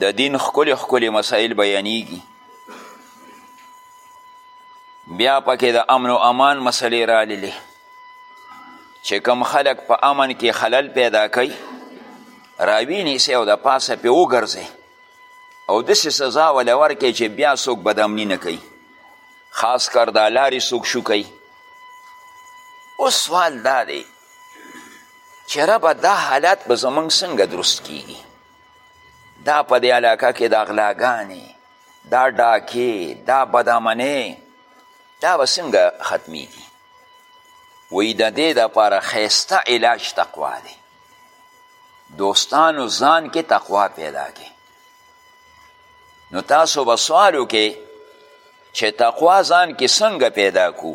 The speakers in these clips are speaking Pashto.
د دین ښکلي ښکلي مسایل بیانیږي بیا پکې د امن و امان مسلې راللې چې کم خلک په امن کې خلل پیدا کوي راوی نیسي او د پاسه پې وګرځي او داسې سزا وله ورکړي چې بیا څوک بدامني نه کوي خاص کر دا لارې څوک شو کوي اوس سوال دا دی چې ربه دا حالات به زمونږ څنګه درست کیږي دا په دې علاقه کې دا غلاګانې دا ډاکې دا بدامنې دا به څنګه ختمیږي وی د دې دپاره ښایسته علاج تقوا دی دوستانو ځان کې تقوا پیدا کې نو تاسو به سوال وکړئ چې تقوا ځان کې څنګه پیدا کو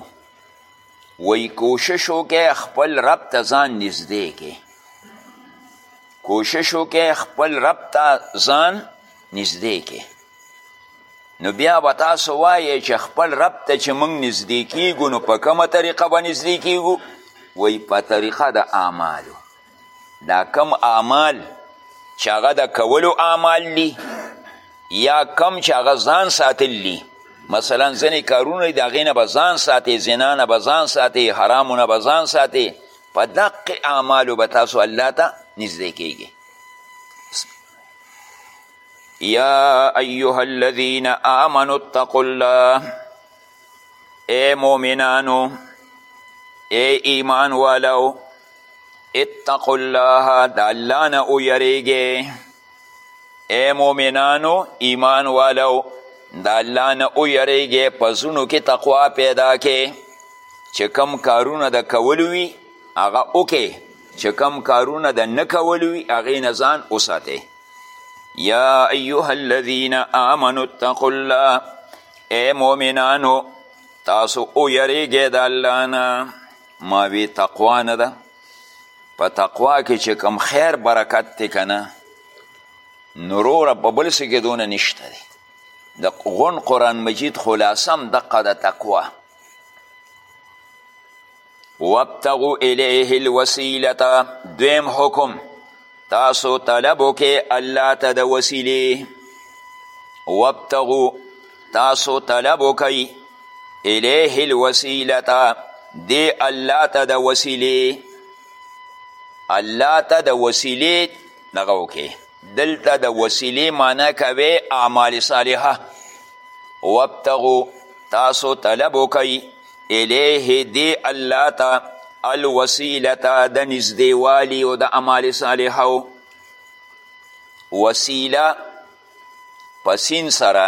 وی کوشش وکړئ خپل رب ته ځان نږدې کې کوشش وکړئ خپل رب ته ځان نږدې کې نو بیا به تاسو وایئ چې خپل رب ته چې موږ نږدې کیږو نو په کومه طریقه به نږدې کیږو وایي په طریقه د اعمالو دا کم اعمال چې هغه د کولو اعمال دي یا کم چې هغه ځان ساتل دي مثلا ځینې کارونه دي د هغې نه به ځان ساتې زنا نه به ځان ساتې حرامو نه به ځان ساتې په دقې اعمالو به تاسو الله ته نږدې کیږي یا ایها الذین آمنوا اتقوا الله ای مؤمنانو ای ایمان والو اتقوا الله د الله نه ویریږئ ای مؤمنانو ایمان والو د الله نه ویریږئ په زړونو کې تقوا پیدا کې چې کم کارونه د کولو وي هغه وکړئ چې کم کارونه د نه کولو وي هغې نه ځان وساتئ یا ایها الذین آمنوا اتقوا الله ای مؤمنانو تاسو او یریږئ د الله نه ما وی تقوا نه ده په تقوا کې چې کم خیر برکت دی که نه نوروره په بل څه کې دونه نشته دی د غون قرآن مجید خلاصه هم دقه د تقوا وابتغو الیه الوسیلته دویم حکم تاسو طلب وکې الله ته د وسیلې وابتغو تاسو طلب وکئ الیه الوسیلته دې الله ته د وسیلې الله ته د وسیلې دغه وکې دلته د وسیلې معنی کوي اعمال صالحه وابتغو تاسو طلب وکئ الیه دی الله ته الوسیلته د نږدېوالي او د اعمال صالحه وسیله په سین سره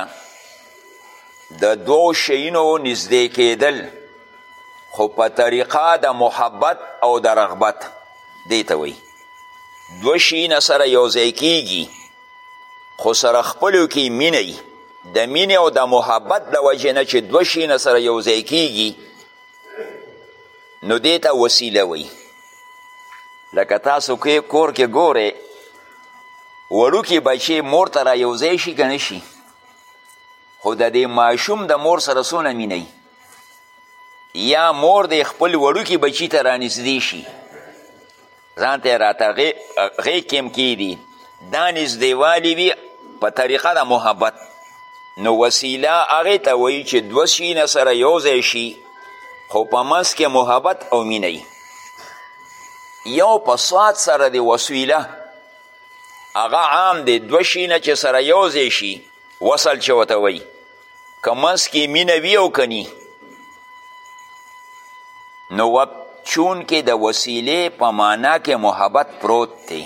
د دوو شیینو نږدې کېدل خو په طریقه د محبت او د رغبت دی ته وایي دوه شیینه سره یوځای کیږي خو سره خپلو کې مینه وي د مینې او د محبت د وجې نه چې دوه شینه سره یو ځای کیږي نو دې ته وسیله وي لکه تاسو کې کور کې ګورئ وړوکي بچې مور ته را یوځای شي که نه شي خو د دې ماشوم د مور سره څونه مینه یا مور د خپل وړوکي بچي ته رانږدې شي ځان ته راته غې کیم کیدي دا نږدېوالي وي په طریقه د محبت نو وسیله هغې ته وایي چې دوه شینه سره یو ځای شي خو په منځ کې محبت او مینه یو په سواد سره د وسیله هغه عام دی دوه شینه چې سره یو ځای شي وصل چې ورته وایي که منځ کې مینه وي او که نی نو وب چون کې د وسیلې په معنا کې محبت پروت دی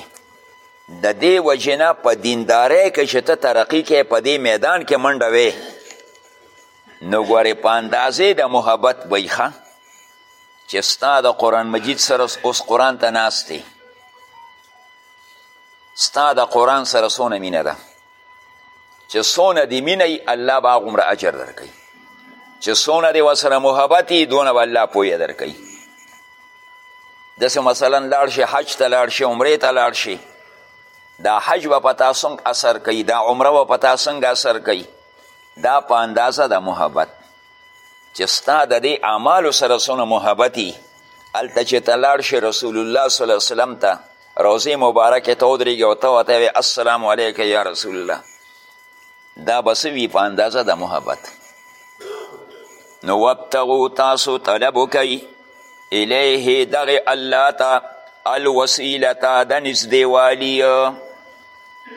د دې وجنه په دیندارۍ کې چې ته ترقی کې په دې میدان کې منډه وې نو ګورې په اندازې د محبت بیخه چې ستا د قرآن مجید سره اوس قرآن ته ناست دی ستا د قرآن سره څونه مینه ده چې څونه دې مینه یي الله به هغومره اجر درکوي چې څونه دې ورسره محبت یي دونه به الله پویه درکوي داسې مثلا لاړ شي حج ته لاړ شي عمرې ته لاړ شي دا حج به په تا څنګه اثر کوي دا عمره به په تا څنګه اثر کوي دا په اندازه د محبت چې ستا د دې اعمالو سره څونه محبت یي هلته چې ته لاړ شې رسول الله صلی الله علیه وسلم ته روضې مبارکې ته ودرېږي او ته ورته وایې السلام علیک یا رسول الله دا به څه وي په اندازه د محبت نو وابتغو تاسو طلب وکئ الیه دغې الله ته الوسیلته د نږدېوالي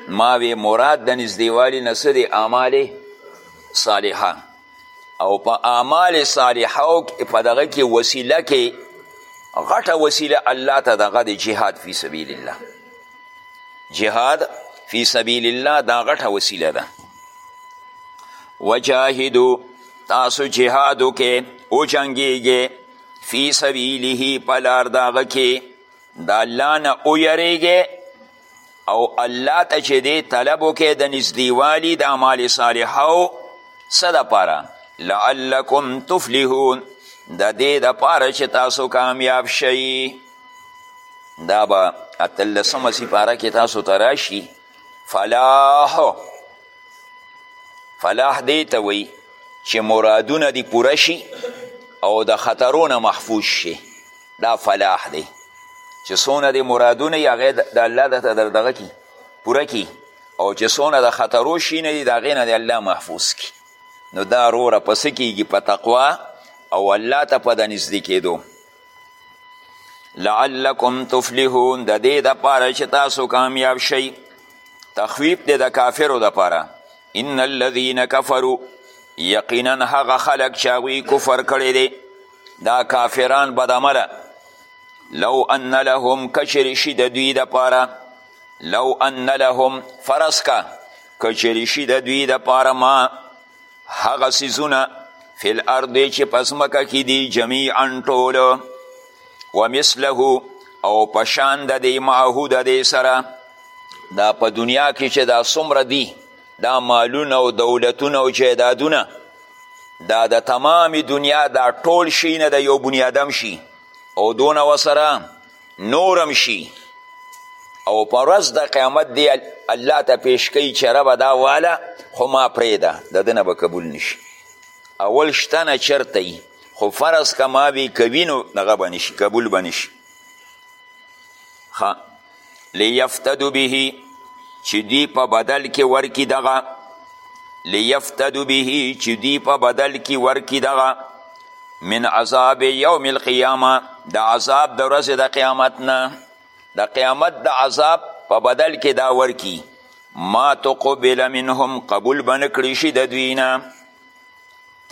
ما وی مراد د نږدېوالي نه څه دی اعمال صالحه او په اعمال صالحو په دغه کې وسیله کې غټه وسیله الله ته دغه د جهاد فی سبیل الله جهاد فی سبیل الله دا غټه وسیله ده وجاهدو تاسو جهادو کې او جنګیږي فی سبیله په لار دغه کې د الله نه ویریږئ او الله ته چې دی طلب وکړي د نږدېوالي د اعمال صالحو څه دپاره لعلکم تفلحون د دې دپاره چې تاسو کامیاب شئ دا به اتلسمه سپاره کې تاسو ته راشي فلاح فلاح دې ته وایي چې مرادونه دې پوره شي او د خطرونه محفوظ شي دا فلاح دی چې څونه د مرادونه یې هغه د الله د دغه کی پوره کی او چې څونه د خطرو شینه دي د هغې نه د الله محفوظ کی نو دا روره په څه کیږي په تقوا او الله ته په د نږدې کېدو لعلکم تفلحون د دې دپاره چې تاسو کامیاب شئ تخویب دی د کافرو دپاره ان الذین کفروا یقینا هغه خلک چې هغوی کفر کړی دی دا کافران بدعمله لو ان لهم کچری شي د دوی دپاره لو ان لهم فرض کا کچری شي د دوی دپاره ما هغه څیزونه فی الارض چې په ځمکه کې دي جمیعا ټول و مثله او په شان د دې معهود دې سره دا په دنیا کې چې دا څومره دي دا مالونه او دولتونه او جایدادونه دا د تمامی دنیا دا ټول شي نه د یو بنیادم شي او دونه وسره نورم شي او په ورځ د قیامت دی الله ته پیش کوي چې ربه دا واله خو ما پرېږده د ده نه به قبول نشي اول شته نه چرته یي خو فرض که ما وی کوي نو دغه به نشي قبول به نشي لیفتدو به چې دوی په بدل کې ورکی دغه لیفتدو به چې دوی په بدل کې ورکی دغه من عذاب یوم القیامه د عذاب د ورځې د قیامت نه د قیامت د عذاب په بدل کې دا ورکی ما تقبل منهم قبول به نه کړی شي د دوی نه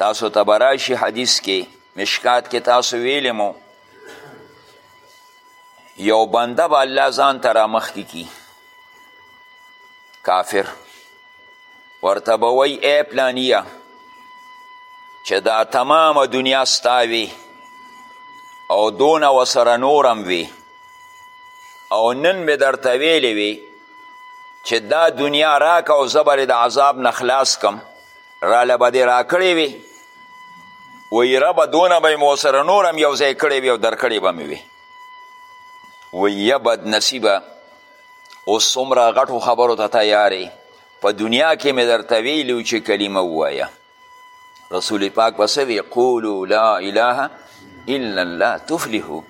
تاسو ته به راشي حدیث کې مشکات کې تاسو ویلی مو یو بنده به الله ځان ته رامخکې کی کافر ورته به وایي ای پلانیه چې دا تمامه دنیا ستا وي او دونه وسره نورم وي او نن مې درته ویلې وي چې دا دنیا راکه او زه به د عذاب نه خلاص کم راله به دې راکړې وي وی ربه دونه به مو سره نور هم یو ځای کړی وي او درکړی به مې وي وی یا بد نصیبه اوس څومره غټو خبرو ته تیارې په دنیا کې مې درته ویلي چې کلمه ووایه رسول پاک به څه وی قولو لا اله الا الله تفلحو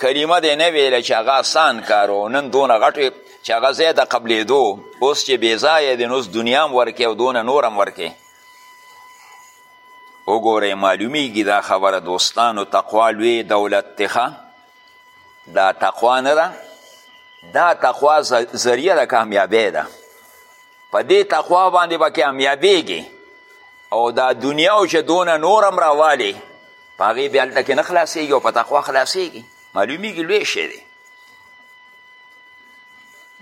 کلمه دې نه ویله چې هغه اسان کار و نن دونه غټ چې هغه ځای د قبلېدو اوس چې بېځایه دی نو اوس دنیا هم ورکې او دونه نور هم ورکې وګورئ معلومیږي دا خبره دوستانو تقوا لوی دولت دی دا تقوا نه ده دا تقوا ذریعه د کامیابی ده په دې تقوا باندې به کامیابیږي او دا دنیا او چې دونه نور هم راوالي په هغې بیا هلته کې نه خلاصېږي او په تقوا خلاصېږي معلومیږي لوی شی دی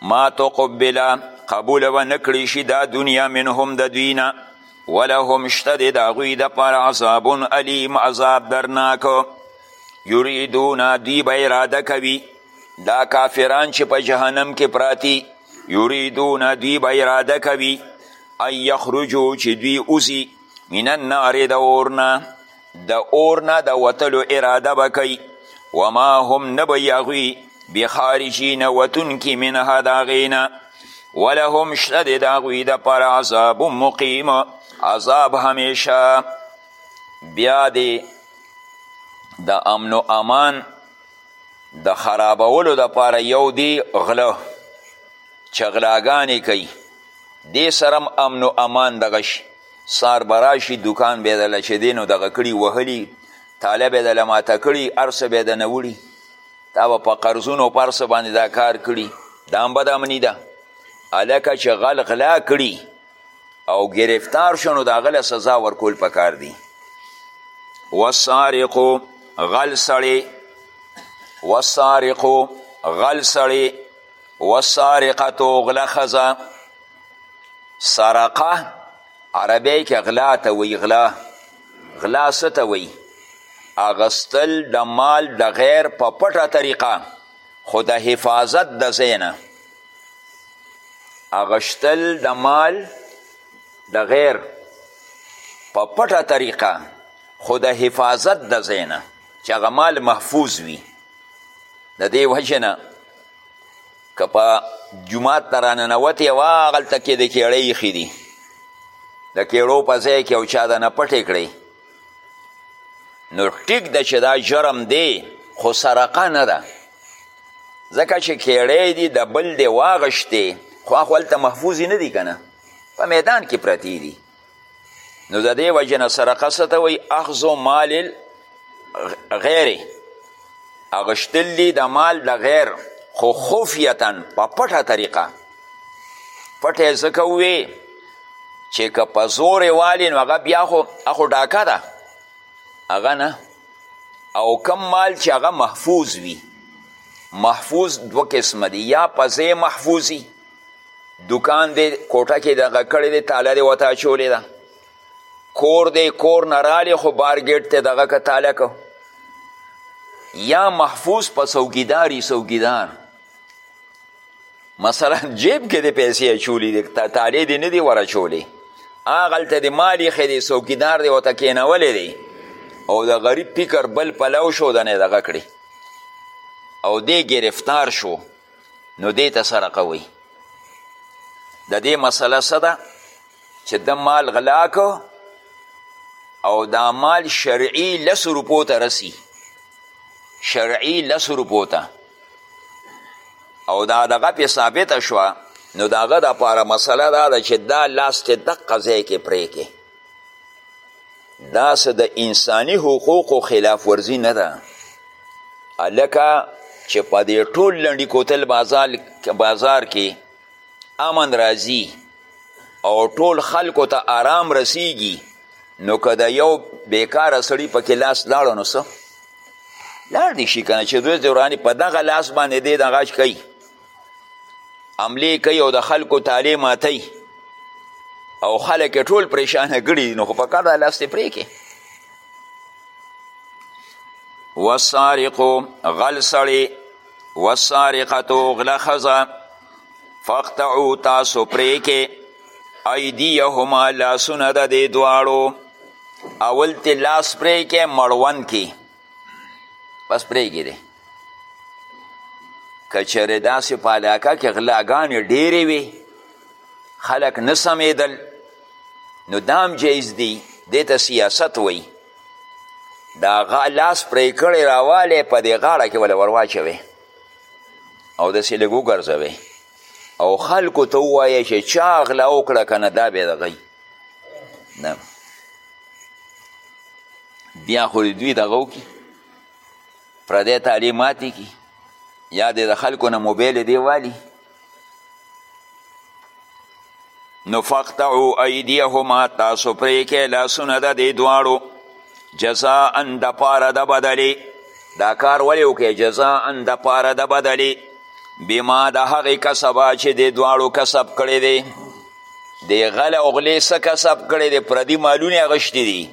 ما تقبل قبول و نکړی شي دا دنیا منهم د دوی نه ولهم شته د هغوی دپاره عذاب علیم عذاب درناک یریدون دوی به اراده کوي دا کافران چې په جهنم کې پراتی یریدون دوی به اراده کوي ان یخرجو چې دوی اوزي من النار د اور نه د اور نه د وتلو اراده به کوي وما هم نه به هغوی بخارجین وتونکي منها د هغې نه ولهم شته دی د هغوی دپاره عذاب مقیم عذاب همیشه بیا دی د امن و امان د خرابولو دپاره یو دی غله چې غلاګانې کوي دې سره هم امن و امان دغه شي سار به راشي دوکان به یې دله چې دی نو دغه کړي وهلي تاله به یې دله ماته کړي هر څه به یې دنه وړي دا به په قرضونو په هر څه باندې دا کار کړي دا هم بد امني ده هلکه چې غل غلا کړي او گرفتار شو نو د هغه له سزا ورکول پکار دي وسارقو غل سړی وسارقو غل سړی وسارقتو غله ښځه سرقه عربی کې غلا ته وی غلا غلا څه ته وی اغستل د مال د غیر په پټه طریقه خو د حفاظت د ځای نه اغشتل د مال د غیر په پټه طریقه خو د حفاظت د ځای نه چې هغه مال محفوظ وي د دې وجه نه که په جومات ته راننوتې او هغلته کې د کیړی ایښي دي د کیړو په ځای کې او چا د نه پټې کړې نو ټیک ده چې دا جرم دی خو سرقه نه ده ځکه چې کیړی دي د بل دی واغشتې خو هغه هلته محفوظې نه دي که نه په میدان کې پرتې دي نو د دې وجې نه سرقه څه ته وایي اخذ مال غیر اغشتل دي د مال د غیر خو خفیتا په پټه طریقه پټه ځکه ووې چې که په زورې والي نو هغه بیا خو خو ډاکه ده هغه نه او کم مال چې هغه محفوظ وي محفوظ دو قسمه دي یا په ځای محفوظي دکان دی کوټه کې دغه کړی دی تاله دی ورته اچولې ده کور دی کور نه رالی خو بار ګیټ ته دغه که تاله کو یا محفوظ په څوکیداری څوکیدار مثلا جیب کې د پیسې اچولي دي تالې دې نه دي ور اچولې هغلته د مال ایښی دی څوکیدار دی ورته کینولی دی او د غریب فکر بل پلو شو دنه دغه کړي او دی گرفتار شو نو دې ته سرقه وي د دې مسله څه ده چې د مال غلا کو او دا مال شرعي لس روپو ته رسی شرعي لس روپو ته او دا دغه پې ثابته شوه نو د هغه دپاره مسله دا ده چې دا لاس ته دقه ځای کې پرې کې دا څه د انساني حقوقو خلاف ورزي نه ده هلکه چې په دې ټول لنډي کوتل بازار, بازار کې امن راځي او ټول خلکو ته آرام رسیږي نو که د یو بیکاره سړي پکې لاس لاړو نو څه لاړ دی شي که نه چې دوی دوراني په دغه لاس باندې دی دغه کوي حملې کوي او د خلکو تالې ماتوي او خلک یې ټول پریشانه کړي دي نو خو پکار ده لاس ترې پرې کړي وسارقو غل سړی وسارقتو غله ښځه فقطعو تاسو پرې کړې ایدیهما لاسونه د دې دواړو اول ته لاس پرې کې مړوند کې بس پرېږي دی که چېرې داسې په علاقه کې غلاګانې ډېرې وي خلک نه سمېدل نو دا هم جایز دی دې ته سیاست وایي دا غا لاس پرې کړی راوالی په دې غاړه کې وله ورواچوي او داسې لږ وګرځوي او خلکو ته ووایه چې چا غلا وکړه که نه دا به د غي نه بیا خو دوی دغه وکړي پردی تعلیم ماتې کړي یا د خلکو نه موبایل دی والي نو فقطعو ایدیهما تاسو پرې کې لاسونه د دې دواړو جزاء د پاره د بدلې دا کار ولې وکړي جزاء د پاره د بدلې بما د هغې کسبه چې د دواړو کسب کړی دی د غله او غلې څه کسب کړی دی پردي مالونه یې غشتي دي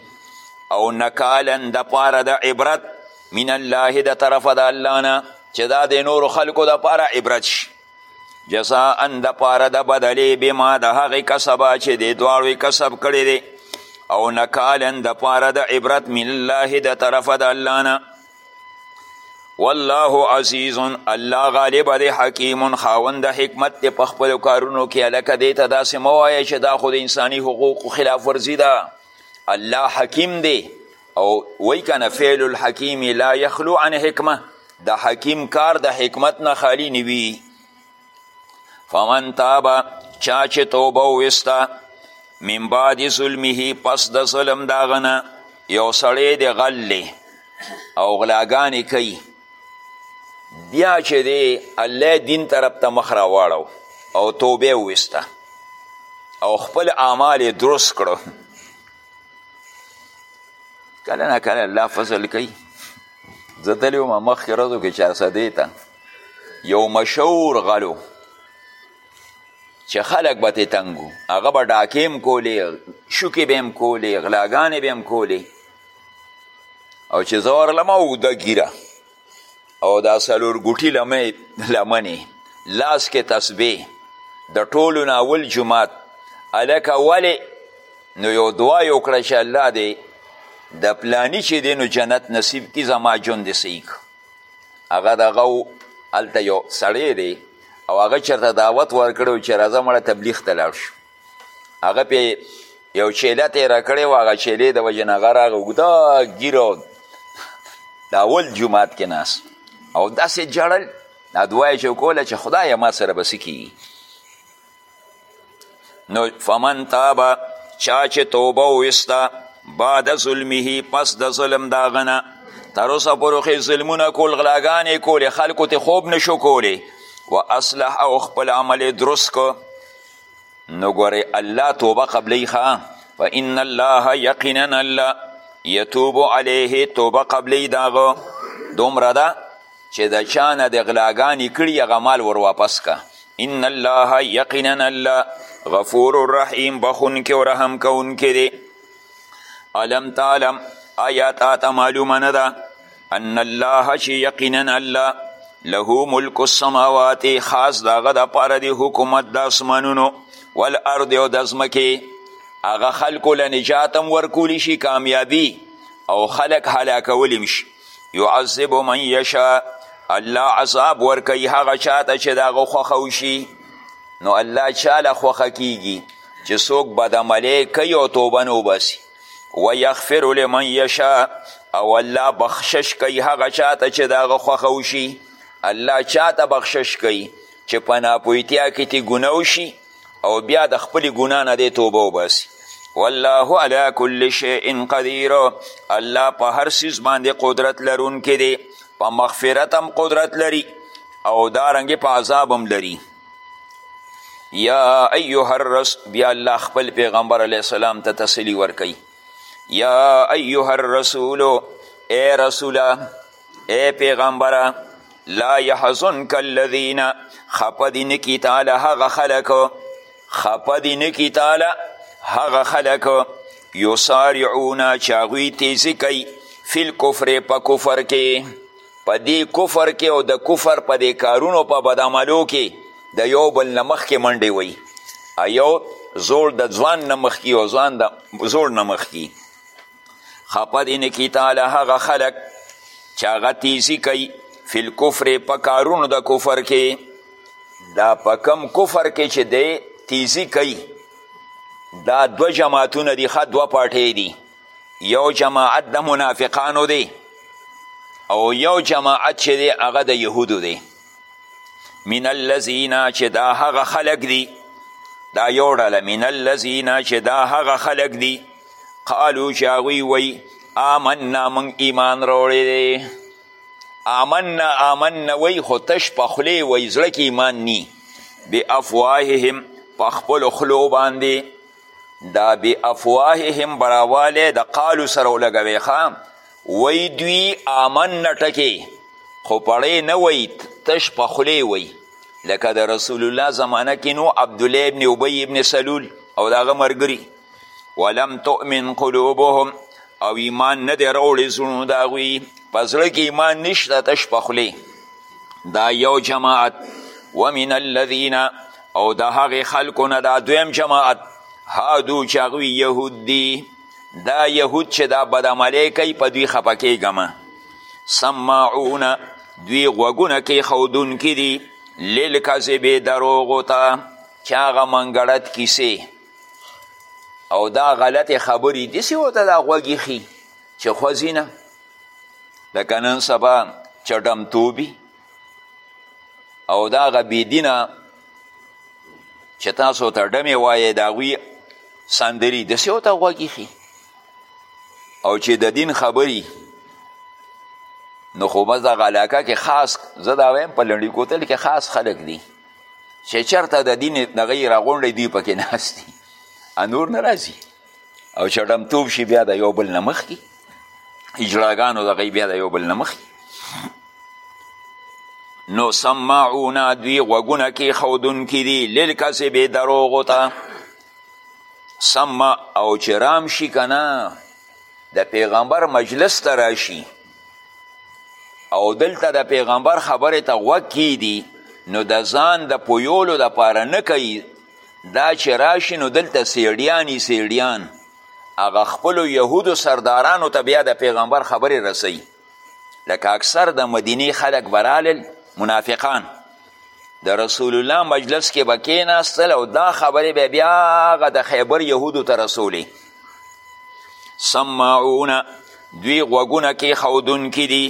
او نکالا د پاره د عبرت من الله د طرفه د الله نه چې دا د نورو خلکو د پاره عبرت شي جزاء د پاره د بدلی بما د هغې کسبه چې د دواړو کسب کړی دی او نکالن د پاره د عبرت من الله د طرفه د الله نه والله عزیز الله غالب دی حکیم خاوند حکمت دی په خپل کارونو کې الکه دی ته داسې مه وایه چې دا خو د انساني حقوقو خلاف ورزي ده الله حکیم دی او وای کنه فعل الحکیم لا یخلو عن حکمه د حکیم کار د حکمت نه خالی نوی فمن تابا چا چې توبه وستا من بعد ظلمه پس د ظلم داغنه یو سړی د غل او غلاګانې کوي بیا چې دی الله دین طرف ته مخ راواړو او توبه وستا او خپل اعمال درست کړو کله نه کله الله فضل کوي زه تللی وم مخکې ورځو کې چارسدې ته یو مشهور غلو چې خلک به ترې تنګ وو هغه به ډاکې هم کولې شوکې به هم کولې غلاګانې به هم کولې او چې زه ورغلم اوږده ګیره او دا څلور ګوټي لمنې لاس کې تسبیح د ټولو نه اول جومات هلکه ولې نو یو دعا یې وکړه چې الله دی د پلانی چې دی نو جنت نصیب کی زما ژوند دې صحیح هغه دغه هلته یو سړی دی او هغه چېرته دعوت ورکړی و چې راځه مړه تبلیغ ته لاړ شو هغه پې یو چیله تیره کړې وه هغه چیلې د وجې نه هغه راغی اوږده ږیره د اول جومات کې ناست او داسې جړل دا دعا یې چې وکوله چې خدایه ما سره به څه کیږي نو فمن تابه چا چې توبه وویسته بعد ظلمه پس د ظلم د هغه نه تر اوسه پورې خو ظلمونه کول غلاګانې کولې خلکو ته خوب نشو کولی و اصلح او خپل عمل درست کو نو ګورې الله توبه قبلوي ښه فان الله یقینا الله یتوب علیه توبه قبلوي د هغه دومره ده چې د چا نه د غلاګانې کړي هغه مال ور واپس که ان الله یقینا الله غفور الرحیم بخونکی او رحم کوونکی دی علم تعلم آیا تا ته معلومه نه ده ان الله چې یقینا الله له ملک السماوات خاص د هغه دپاره د حکومت د اسمانونو والارض او د ځمکې هغه خلکو له نجات هم ورکولی شي کامیابي او خلک هلاکولی هم شي یعذب من یشا الله عذاب ورکوي هغه چاته چې د هغه خوښه وشي نو الله چاله خوښه کیږي چې څوک بدعملی کوي او توبه نه وباسي ویغفر لمن یشا او الله بخشش کوي هغه چاته چې د هغه خوښه وشي الله چاته بخشش کوي چې په ناپوهتیا کې تې ګناه وشي او بیا د خپلې ګناه نه دی توبه وباسي والله علی کل شیء قدیر الله په هر څیز باندې قدرت لرونکی دی په مغفرت هم قدرت لري او دارنګې په عذاب هم لري یا ایها الرس بیا الله خپل پیغمبر علیه السلام ته تسلی ورکوي یا ایها الرسول ای رسوله ای پیغمبره لا یحزنک الذین خپه دې نه کي تاله هغه خلک خپه دې نه کي تاله هغه خلک یسارعونه چې هغوی تیزي کوي فی الکفر په کفر کې په دې کفر کې او د کفر په دې کارونو په بدعملو کې د یو بل نه مخکې منډې وي یو زوړ د ځوان نه مخکي او ځوان د زوړ نه مخکي خپه دې نه کي تعالی هغه خلک چې هغه تیزي کوي فی الکفر په کارونو د کفر کې دا په کم کفر کې چې دی تیزي کوي دا دوه جماعتونه دي ښه دوه پاټۍ دي یو جماعت د منافقانو دی او یو جماعت چې دی هغه د یهودو دی من الذین چې دا هغه خلق دی دا یو ډله من الذین چې دا هغه خلق دی قالو چې هغوی وایي آمنا موږ ایمان راوړی دی آمنا آمنا وی خو تش په خلی وی زړه کې ایمان نی بی افواههم په خپل خلو باندې دا بی افواههم براوالی د قالو سره ولګوې ښه وی دوی آمن نه ټکې خو پړې نه وی تش په خولې وی لکه د رسول الله زمانه کې نو عبدالله ابن ابی ابن سلول او د هغه ملګري ولم تؤمن قلوبهم او ایمان نه دی راوړی زړونو د هغوی په زړه کې ایمان نشته تش په خولې دا یو جماعت ومن الذین او د هغې خلکو نه دا دویم جماعت هادو چې هغوی یهود دي دا یهود چې دا بدعملی کوي په دوی خفه کېږمه سماعونه دوی غوږونه کېښودونکي دي للکذبې دروغو ته چې هغه منګړت کیسې او دا غلطې خبرې داسې ورته دا غوږ ایښي چې خوځي نه لکه نن سبا چډمتوبي او دا هغه بېدینه چې تاسو ته ډمې وایې د هغوی سندري داسې ورته غوږ ایښي او چې د دین خبري نو خو بس دغه علاقه کې خاص زه دا وایم په لنډي کوتل کې خاص خلک دي چې چرته د دین دغه یې راغونډی دوی پکې ناست دي نور نه راځي او چې ډمتوب شي بیا د یو بل نه مخکي اجلاګانو د غي بیا د یو بل نه مخکي نو سماعونه دوی غوږونه کې ښودونکي دي للکذبې دروغو ته سمه او چې رام شي که نه د پیغمبر مجلس ته راشي او دلته د پیغمبر خبرې ته غوږ کیدي نو د ځان د پویولو دپاره نه کوي دا چې راشي نو دلته سیډیانی سیډیان هغه خپلو یهودو سردارانو ته بیا د پیغمبر خبرې رسوي لکه اکثر د مدینې خلک به رالل منافقان د رسول الله مجلس کې به کېناستل او دا خبرې به بیا هغه د خیبر یهودو ته رسولې سماعونه دوی غوږونه کې ښودونکي دي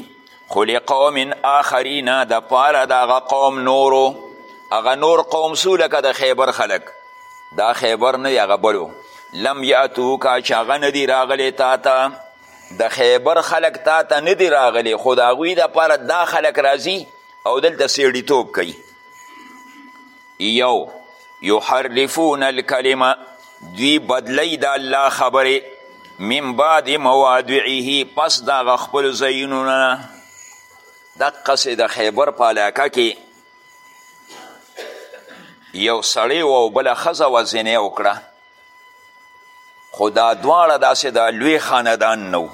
خو لقوم آخرین د پاره د هغه قوم نورو هغه نور قوم سو لکه د خیبر خلک دا خیبر نه هغه بلو لم یاتوکا چې هغه نه دي راغلی تا ته د خیبر خلک تا ته نه دي راغلی خو د هغوی دپاره دا خلک راځي او دلته سیړیتوب کوي یو یحرفون الکلمه دوی بدلی د الله خبرې من بعد موادعه پس د هغه خپلو ځایونو نه دقسې د خیبر په علاقه کې یو سړی و او بله ښځه وه زینې وکړه خو دا دواړه داسې د دا لوی خاندان نه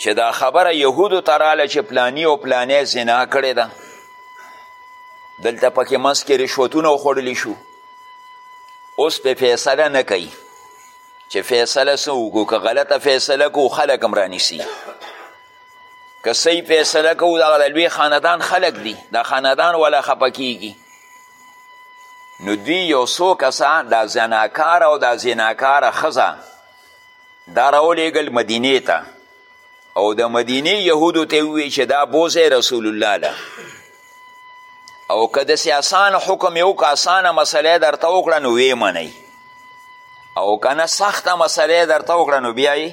چې دا خبره یهودو ته راله چې پلانی او پلانی زنا کړې ده دلته پکې منځ کې رشوتونه وخوړلی شو اوس په فیصله نه کوي چې فیصله څه وکړو که غلطه فیصله کو خلک هم رانیسي که صحیح فیصله کو دغه د لوی خاندان خلک دي دا خاندان ولا خفه کیږي نو دوی یو څو کسه دا زناکار او دا زناکاره ښځه دا راولېږل مدینې ته او د مدینې یهودو ته ووی چې دا بوځی رسول الله له او که داسې اسان حکم یې وکړه اسانه مسله یې درته وکړه نو ویې منئ او که نه سخته مسله یې درته وکړه نو بیا یې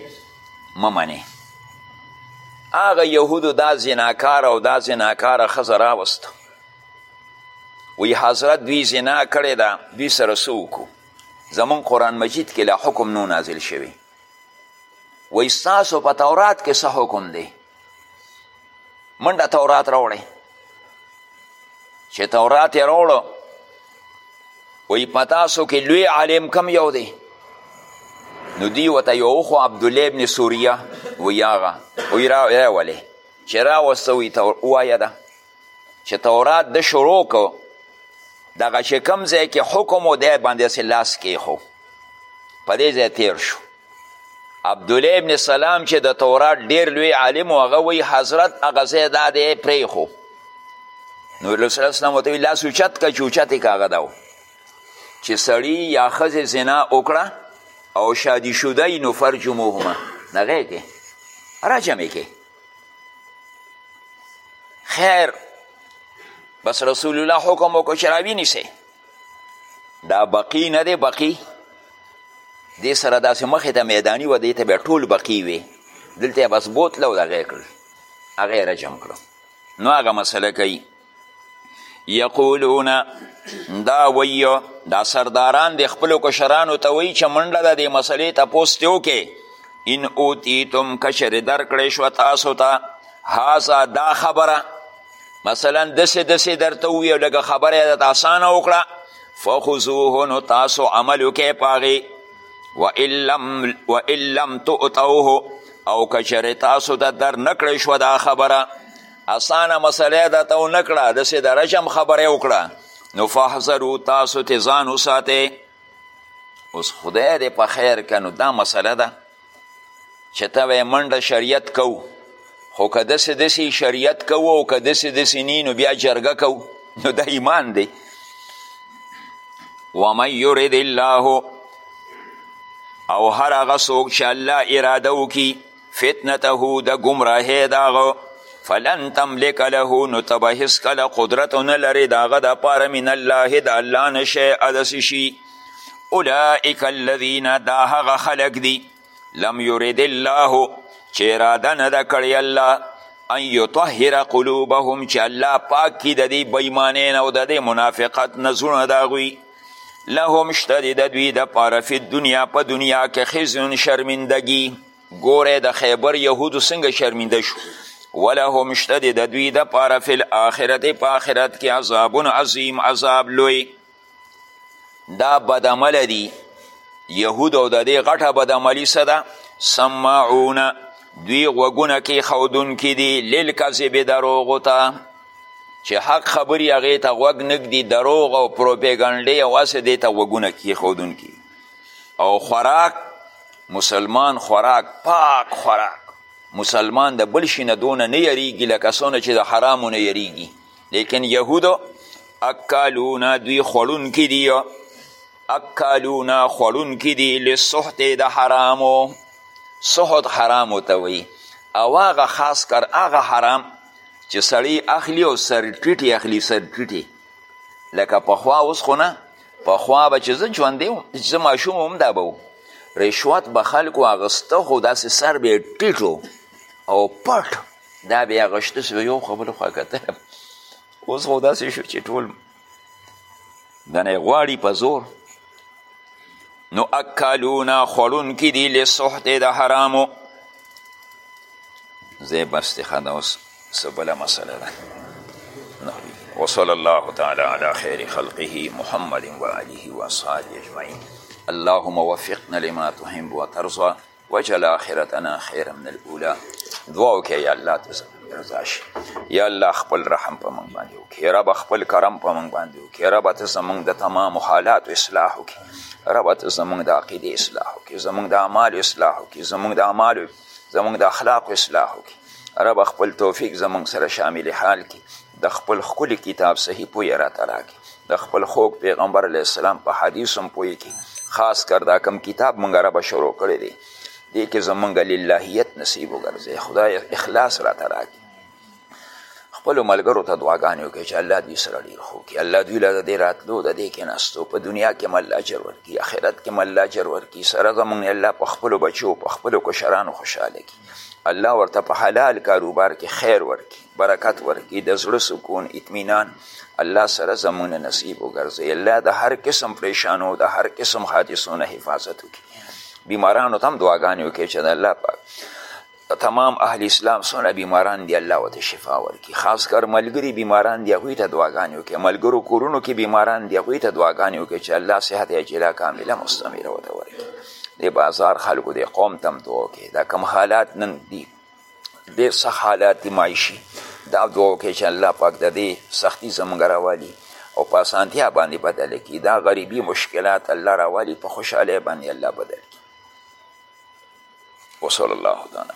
مه منې هغه یهودو دا زناکار او دا زناکاره ښځه راوسته وی حضرت دوی زنا کړی ده دوی سره څه وکړو زمون قرآن مجید کې لا حکم نو نازل شوی وی ستاسو په تورات کې څه حکم دی منډه تورات راوړی چې تورات یې راوړو وی په تاسو کې لوی عالم کم یو دی نو دی ورته یو خو عبدالله ابن سوریه وی هغه وی راولې چې راوسته وی ته ووایه ده چې تورات د شروع کو دغه چې کوم ځای کې حکم و دی باندې هسې لاس کېښو په دې ځای تیر شو عبدالله ابن سلام چې د تورات ډیر لوی عالم و هغه وایي حضرت هغه ځای دا دی پرېښو نو رسول الله سلام ورته لاس اوچت که چې اوچت یې کاغه ده چې سړی یا ښځې زنا وکړه او شادي شوده نو فرجموهما نغې کې رجمې کې خیر بس رسول الله حکم وکړو چې راوینی سي دا بقی نه دی بقی دې سره داسې مخې ته میدانی و دې ته بیا ټول بقی وي دلته بس بوتله او دغه یې کړل هغه یې رجم کړو نو هغه مسله کوي یقولون دا ویو دا سرداران د خپلو کشرانو ته وایي چې منډه ده دې مسلې تپوس ترې وکړې ان اوتیتم که چېرې درکړی شوه تاسو ته هذا دا خبره مثلا دسې دسې درته ووي او لږه خبره یې درته اسانه وکړه فخذوه نو تاسو عمل وکړئ په هغې وان لم تؤتوه او که چېرې تاسو ته در نه کړی شوه دا خبره اسانه مسله یې درته ونه کړه داسې د رجم خبره یې وکړه نو فاحذرو تاسو ترې ځان وساتئ اوس خدای دې په خیر که نو دا مسله ده چې ته وایې منډه شریعت کوو خو که داسې داسې شریعت کوو او که داسې داسې نی نو بیا جرګه کوو نو دا ایمان دی ومن یرد الله او هر هغه څوک چې الله اراده وکړي فتنته د ګمراهۍ د هغه فلن تملک له نو ته به هېڅکله قدرت نه لرې د هغه دپاره من الله د الله نه شیئه د څه شي اولئک الذین دا هغه خلک دي لم یرد الله چې اراده نه ده کړې الله ان یطهر قلوبهم چې الله پاک کړي د دې بېمانۍ نه او د دې منافقت نه زړونه د هغوی لهم شته دی د دوی دپاره فی دنیا په دنیا کې خزیون شرمندګي ګوره د خیبر یهودو څنګه شرمنده شو ولهم شته دی د دوی دپاره فی الاخرت په آخرت کې عذابون عظیم عذاب لوی دا بدعمله دي یهود او د دې غټه بدعملي څه ده سماعونه دوی غوږونه کې ښودونکي دي للکذب دروغو ته چې حق خبري هغې ته غوږ نږدي دروغ او پروپیګنډې او هسې دې ته غوږونه کیښودونکي او خوراک مسلمان خوراک پاک خوراک مسلمان د بل شي نه دونه نه یریږي لکه څونه چې د حرامو نه یریږي لیکن یهودو اکالونه دوی خوړونکي دي اکالونه خوړونکي دي لسحت د حرامو سحت حرامو ته وایي او هغه خاص کر هغه حرام چې سړی اخلي او سرټیټ یې اخلي سرټیټ یې لکه پخوا اوس خو نه پخوا به چې زه ژوندی وم چې زه ماشوم وم دا به رشوت به خلکو اخیسته خو داسې سر به یې ټیټ او پټ دا به یې اخیسته یو خبره خوا کتل اوس خو داسې شو چې ټول دنه غواړي په زور نو اکالونه خوړونکي دي لسحت د حرامو زه بس دی ښه ده اوس څه بله مسله ده وصلى الله تعالى على خير خلقه محمد وآله وصحبه أجمعين اللهم وفقنا لما تحب وترضى وجل آخرتنا خیر من الاولا دعا وکړه یا الله ته زموږ رضا شي یا الله خپل رحم په موږ باندې وکړي یا ربه خپل کرم په موږ باندې وکړي یا ربه ته زموږ د تمامو حالاتو اصلاح وکړي ربه ته زموږ د عقیدې اصلاح وکړي زموږ د اعمالو اصلاح وکړي زموږ د اعمالو زموږ د اخلاقو اصلاح وکړي ربه خپل توفیق زموږ سره شامل حال کړي د خپل ښکلي کتاب صحیفه یې راته راکړي د خپل خوږ پیغمبر علیه السلام په حدیث هم پوهېږي خاص کر دا کوم کتاب موږ ربه شروع کړی دی دې کې زمونږ للهیت نصیب وګرځي خدای اخلاص راته راکړي خپل ملګرو ته دعاګانې وکړي چې الله دوی سره ډېر ښه وکړي الله دوی له د دې راتلو د دې کېناستو په دنیا کې هم الله اجر ورکړي آخرت کې هم الله اجر ورکړي سره زموږ الله په خپلو بچو په خپلو کشرانو خوشحاله کړي الله ورته په حلال کاروبار کې خیر ورکړي برکت ورکی د زړه سکون اطمینان الله سره زمونږ نصیب وګرځي الله د هر قسم پریشانو د هر قسم حادثو نه حفاظت وکړي بیمارانو ته هم دعاګانې وکړي چې د الله پاک تمام اهل اسلام سونه بیماران دی الله وته شفا ورکړي خاص کر ملګري بیماران دی هغوی ته دعاګانې وکړي ملګرو کورونو کې بیماران دی هغوی ته دعاګانې وکړي چې الله صحت عاجله کامله مستمره وته ورکړي د بازار خلکو د قوم تم دعا وکړي دا کم حالات نن دي ډیر سخت حالات دي معاشي دا دعا وکړئ چې الله پاک د دې سختي زموږ راوالي او په اسانتیا باندې بدل کړي دا غریبي مشکلات الله راوالي په خوشحالۍ باندې الله بدل کړي وصلی الله تعالی